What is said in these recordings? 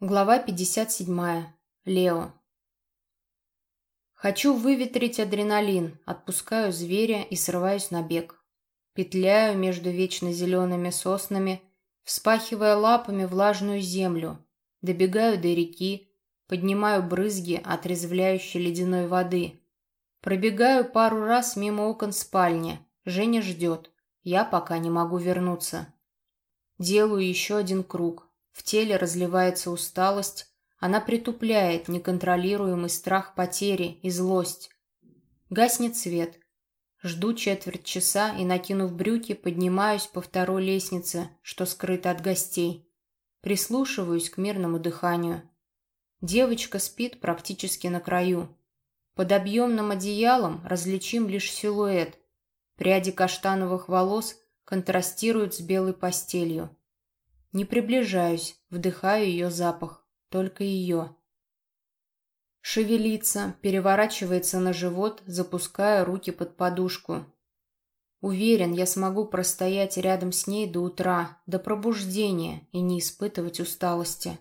Глава 57. Лео. Хочу выветрить адреналин, отпускаю зверя и срываюсь на бег. Петляю между вечно зелеными соснами, вспахивая лапами влажную землю. Добегаю до реки, поднимаю брызги отрезвляющей ледяной воды. Пробегаю пару раз мимо окон спальни. Женя ждет. Я пока не могу вернуться. Делаю еще один круг. В теле разливается усталость, она притупляет неконтролируемый страх потери и злость. Гаснет свет. Жду четверть часа и, накинув брюки, поднимаюсь по второй лестнице, что скрыто от гостей. Прислушиваюсь к мирному дыханию. Девочка спит практически на краю. Под объемным одеялом различим лишь силуэт. Пряди каштановых волос контрастируют с белой постелью. Не приближаюсь, вдыхаю ее запах, только ее. Шевелится, переворачивается на живот, запуская руки под подушку. Уверен, я смогу простоять рядом с ней до утра, до пробуждения и не испытывать усталости.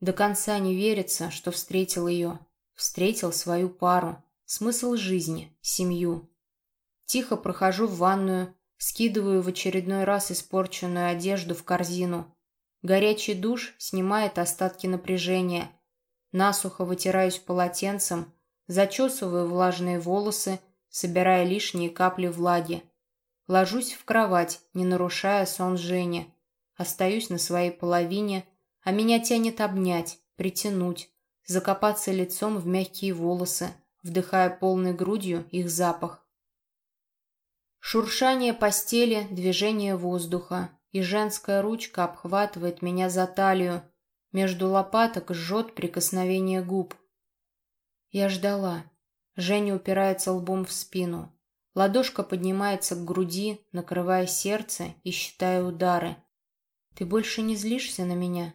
До конца не верится, что встретил ее. Встретил свою пару, смысл жизни, семью. Тихо прохожу в ванную, скидываю в очередной раз испорченную одежду в корзину, Горячий душ снимает остатки напряжения. Насухо вытираюсь полотенцем, зачесываю влажные волосы, собирая лишние капли влаги. Ложусь в кровать, не нарушая сон Жени. Остаюсь на своей половине, а меня тянет обнять, притянуть, закопаться лицом в мягкие волосы, вдыхая полной грудью их запах. Шуршание постели, движение воздуха, и женская ручка обхватывает меня за талию. Между лопаток жжет прикосновение губ. Я ждала. Женя упирается лбом в спину. Ладошка поднимается к груди, накрывая сердце и считая удары. «Ты больше не злишься на меня?»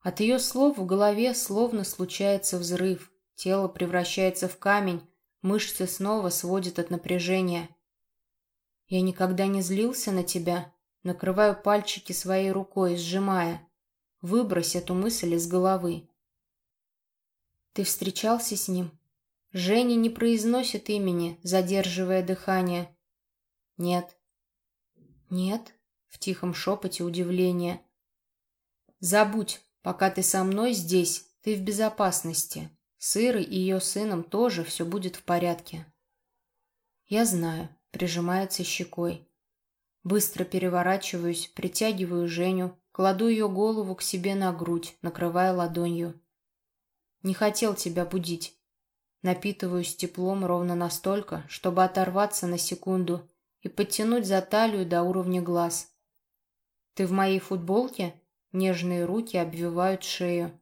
От ее слов в голове словно случается взрыв. Тело превращается в камень, мышцы снова сводят от напряжения. Я никогда не злился на тебя. Накрываю пальчики своей рукой, сжимая. Выбрось эту мысль из головы. Ты встречался с ним? Женя не произносит имени, задерживая дыхание. Нет. Нет? В тихом шепоте удивление. Забудь, пока ты со мной здесь, ты в безопасности. С Ирой и ее сыном тоже все будет в порядке. Я знаю прижимается щекой. Быстро переворачиваюсь, притягиваю Женю, кладу ее голову к себе на грудь, накрывая ладонью. Не хотел тебя будить. Напитываюсь теплом ровно настолько, чтобы оторваться на секунду и подтянуть за талию до уровня глаз. Ты в моей футболке? Нежные руки обвивают шею.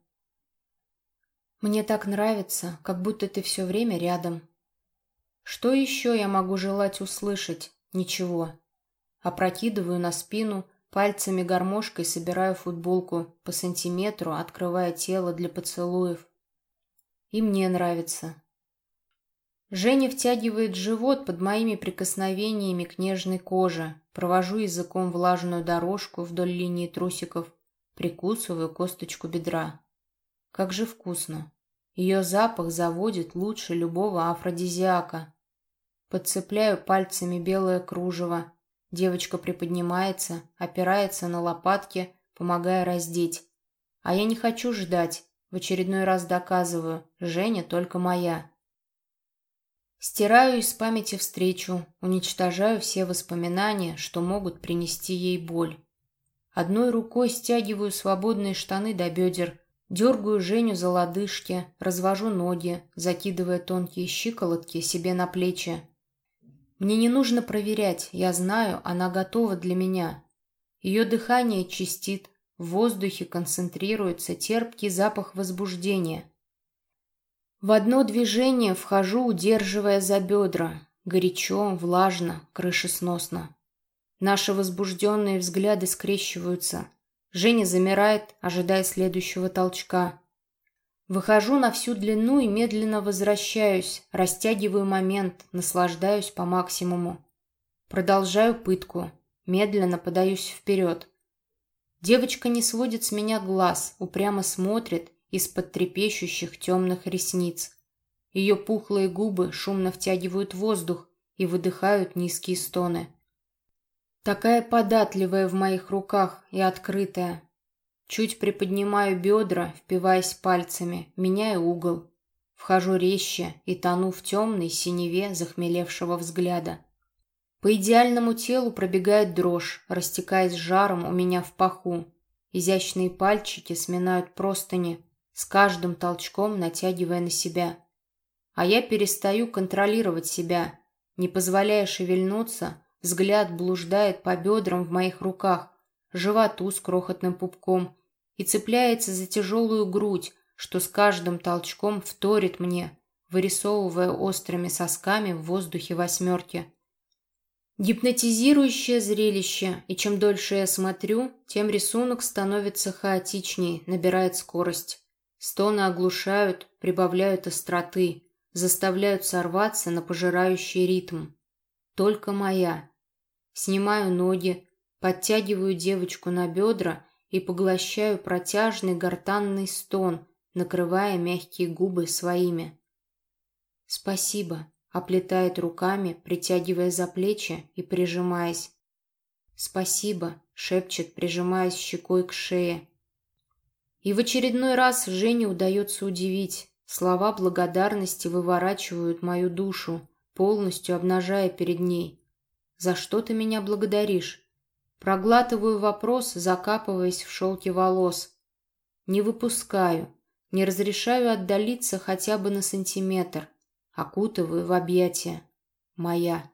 Мне так нравится, как будто ты все время рядом, что еще я могу желать услышать? Ничего. Опрокидываю на спину, пальцами гармошкой собираю футболку, по сантиметру открывая тело для поцелуев. И мне нравится. Женя втягивает живот под моими прикосновениями к нежной коже, провожу языком влажную дорожку вдоль линии трусиков, прикусываю косточку бедра. Как же вкусно. Ее запах заводит лучше любого афродизиака. Подцепляю пальцами белое кружево. Девочка приподнимается, опирается на лопатки, помогая раздеть. А я не хочу ждать. В очередной раз доказываю, Женя только моя. Стираю из памяти встречу, уничтожаю все воспоминания, что могут принести ей боль. Одной рукой стягиваю свободные штаны до бедер, дергаю Женю за лодыжки, развожу ноги, закидывая тонкие щиколотки себе на плечи. Мне не нужно проверять, я знаю, она готова для меня. Ее дыхание чистит, в воздухе концентрируется терпкий запах возбуждения. В одно движение вхожу, удерживая за бедра. Горячо, влажно, крышесносно. Наши возбужденные взгляды скрещиваются. Женя замирает, ожидая следующего толчка. Выхожу на всю длину и медленно возвращаюсь, растягиваю момент, наслаждаюсь по максимуму. Продолжаю пытку, медленно подаюсь вперед. Девочка не сводит с меня глаз, упрямо смотрит из-под трепещущих темных ресниц. Ее пухлые губы шумно втягивают воздух и выдыхают низкие стоны. Такая податливая в моих руках и открытая. Чуть приподнимаю бедра, впиваясь пальцами, меняю угол. Вхожу резче и тону в темной синеве захмелевшего взгляда. По идеальному телу пробегает дрожь, растекаясь жаром у меня в паху. Изящные пальчики сминают простыни, с каждым толчком натягивая на себя. А я перестаю контролировать себя, не позволяя шевельнуться, взгляд блуждает по бедрам в моих руках, животу с крохотным пупком и цепляется за тяжелую грудь, что с каждым толчком вторит мне, вырисовывая острыми сосками в воздухе восьмерки. Гипнотизирующее зрелище, и чем дольше я смотрю, тем рисунок становится хаотичнее, набирает скорость. Стоны оглушают, прибавляют остроты, заставляют сорваться на пожирающий ритм. Только моя. Снимаю ноги, подтягиваю девочку на бедра и поглощаю протяжный гортанный стон, накрывая мягкие губы своими. «Спасибо», Оплетает руками, притягивая за плечи и прижимаясь. «Спасибо», — шепчет, прижимаясь щекой к шее. И в очередной раз Жене удается удивить. Слова благодарности выворачивают мою душу, полностью обнажая перед ней. «За что ты меня благодаришь?» Проглатываю вопрос, закапываясь в шелке волос. Не выпускаю, не разрешаю отдалиться хотя бы на сантиметр окутываю в объятия. Моя.